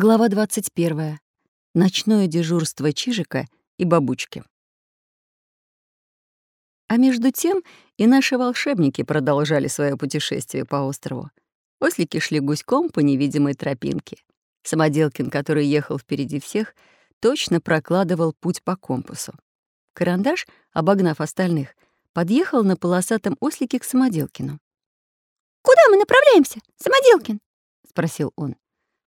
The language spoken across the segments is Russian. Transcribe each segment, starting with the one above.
Глава 21. Ночное дежурство Чижика и бабучки. А между тем и наши волшебники продолжали свое путешествие по острову. Ослики шли гуськом по невидимой тропинке. Самоделкин, который ехал впереди всех, точно прокладывал путь по компасу. Карандаш, обогнав остальных, подъехал на полосатом ослике к Самоделкину. «Куда мы направляемся, Самоделкин?» — спросил он.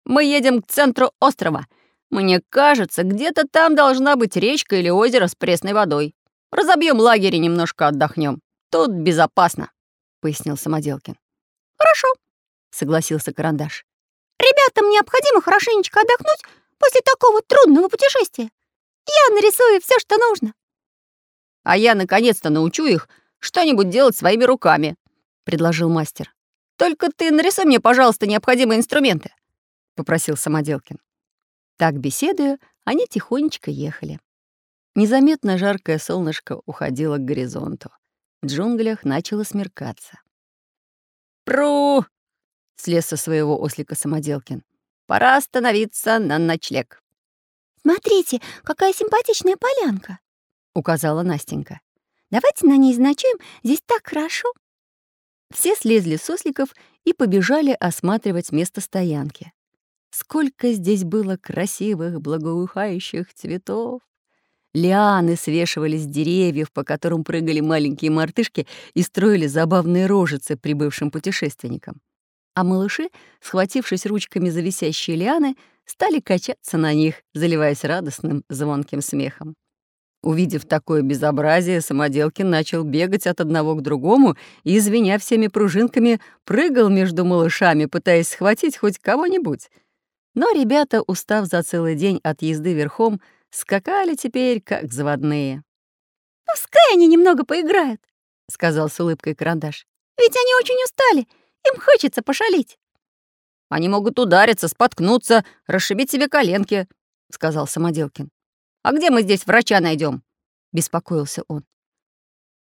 Мы едем к центру острова. Мне кажется, где-то там должна быть речка или озеро с пресной водой. Разобьем лагерь и немножко отдохнем. Тут безопасно», — пояснил Самоделкин. «Хорошо», — согласился Карандаш. «Ребятам необходимо хорошенечко отдохнуть после такого трудного путешествия. Я нарисую все, что нужно». «А я наконец-то научу их что-нибудь делать своими руками», — предложил мастер. «Только ты нарисуй мне, пожалуйста, необходимые инструменты». — попросил Самоделкин. Так, беседуя, они тихонечко ехали. Незаметно жаркое солнышко уходило к горизонту. В джунглях начало смеркаться. «Пру!» — слез со своего ослика Самоделкин. «Пора остановиться на ночлег». «Смотрите, какая симпатичная полянка!» — указала Настенька. «Давайте на ней заночуем, здесь так хорошо!» Все слезли с осликов и побежали осматривать место стоянки. Сколько здесь было красивых, благоухающих цветов! Лианы свешивались с деревьев, по которым прыгали маленькие мартышки и строили забавные рожицы прибывшим путешественникам. А малыши, схватившись ручками за висящие лианы, стали качаться на них, заливаясь радостным, звонким смехом. Увидев такое безобразие, Самоделкин начал бегать от одного к другому и, извиня всеми пружинками, прыгал между малышами, пытаясь схватить хоть кого-нибудь. Но ребята, устав за целый день от езды верхом, скакали теперь как заводные. «Пускай они немного поиграют», — сказал с улыбкой Карандаш. «Ведь они очень устали, им хочется пошалить». «Они могут удариться, споткнуться, расшибить себе коленки», — сказал Самоделкин. «А где мы здесь врача найдем? беспокоился он.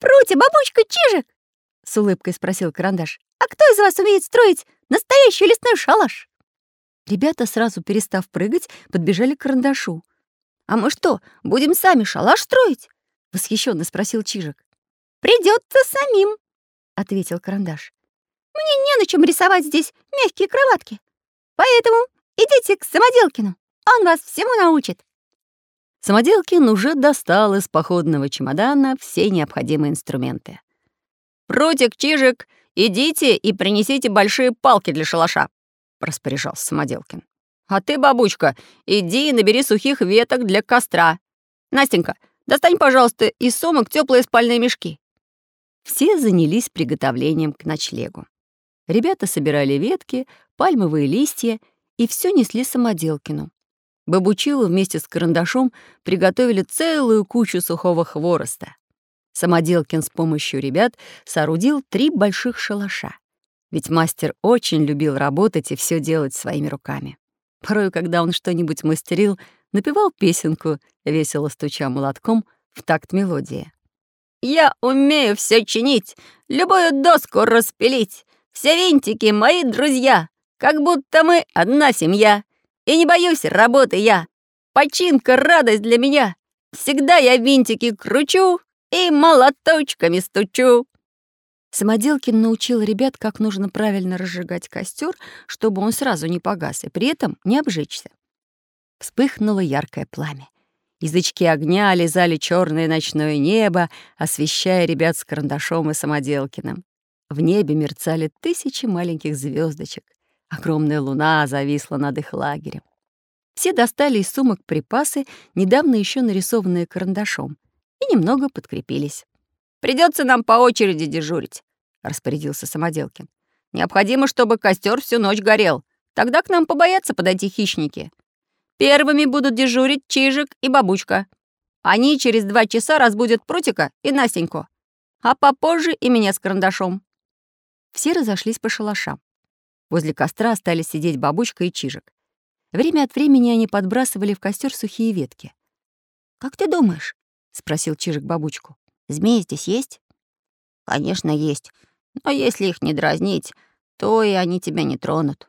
«Прутя, бабушка, чижик!» — с улыбкой спросил Карандаш. «А кто из вас умеет строить настоящий лесной шалаш?» Ребята, сразу перестав прыгать, подбежали к карандашу. «А мы что, будем сами шалаш строить?» — восхищенно спросил Чижик. «Придется самим», — ответил карандаш. «Мне не на чем рисовать здесь мягкие кроватки. Поэтому идите к Самоделкину, он вас всему научит». Самоделкин уже достал из походного чемодана все необходимые инструменты. «Прутик, Чижик, идите и принесите большие палки для шалаша», распоряжался Самоделкин. «А ты, бабучка, иди и набери сухих веток для костра. Настенька, достань, пожалуйста, из сумок теплые спальные мешки». Все занялись приготовлением к ночлегу. Ребята собирали ветки, пальмовые листья и все несли Самоделкину. Бабучилу вместе с карандашом приготовили целую кучу сухого хвороста. Самоделкин с помощью ребят соорудил три больших шалаша ведь мастер очень любил работать и все делать своими руками. Порой, когда он что-нибудь мастерил, напевал песенку, весело стуча молотком в такт мелодии. «Я умею все чинить, любую доску распилить, все винтики мои друзья, как будто мы одна семья. И не боюсь работы я, починка — радость для меня. Всегда я винтики кручу и молоточками стучу». Самоделкин научил ребят, как нужно правильно разжигать костер, чтобы он сразу не погас и при этом не обжечься. Вспыхнуло яркое пламя. Язычки огня лизали черное ночное небо, освещая ребят с карандашом и самоделкиным. В небе мерцали тысячи маленьких звездочек. Огромная луна зависла над их лагерем. Все достали из сумок припасы, недавно еще нарисованные карандашом, и немного подкрепились. Придется нам по очереди дежурить», — распорядился Самоделкин. «Необходимо, чтобы костер всю ночь горел. Тогда к нам побоятся подойти хищники. Первыми будут дежурить Чижик и Бабучка. Они через два часа разбудят Прутика и Настеньку, а попозже и меня с карандашом». Все разошлись по шалашам. Возле костра остались сидеть Бабучка и Чижик. Время от времени они подбрасывали в костер сухие ветки. «Как ты думаешь?» — спросил Чижик Бабучку. Змеи здесь есть? Конечно, есть. Но если их не дразнить, то и они тебя не тронут,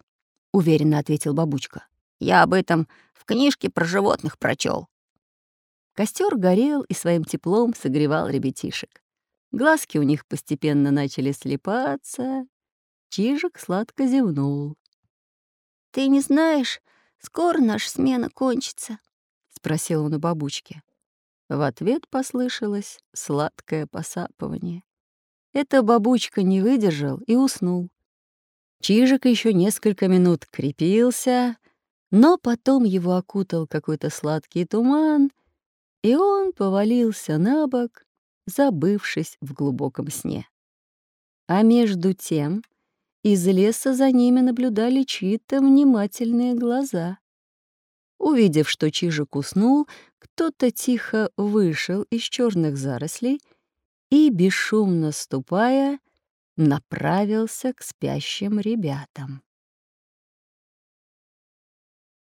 уверенно ответил бабучка. Я об этом в книжке про животных прочел. Костер горел и своим теплом согревал ребятишек. Глазки у них постепенно начали слепаться. Чижик сладко зевнул. «Ты не знаешь, скоро наша смена кончится?» — спросил он у бабучки. В ответ послышалось сладкое посапывание. Эта бабучка не выдержал и уснул. Чижик еще несколько минут крепился, но потом его окутал какой-то сладкий туман, и он повалился на бок, забывшись в глубоком сне. А между тем из леса за ними наблюдали чьи-то внимательные глаза. Увидев, что Чижик уснул, кто-то тихо вышел из черных зарослей и, бесшумно ступая, направился к спящим ребятам.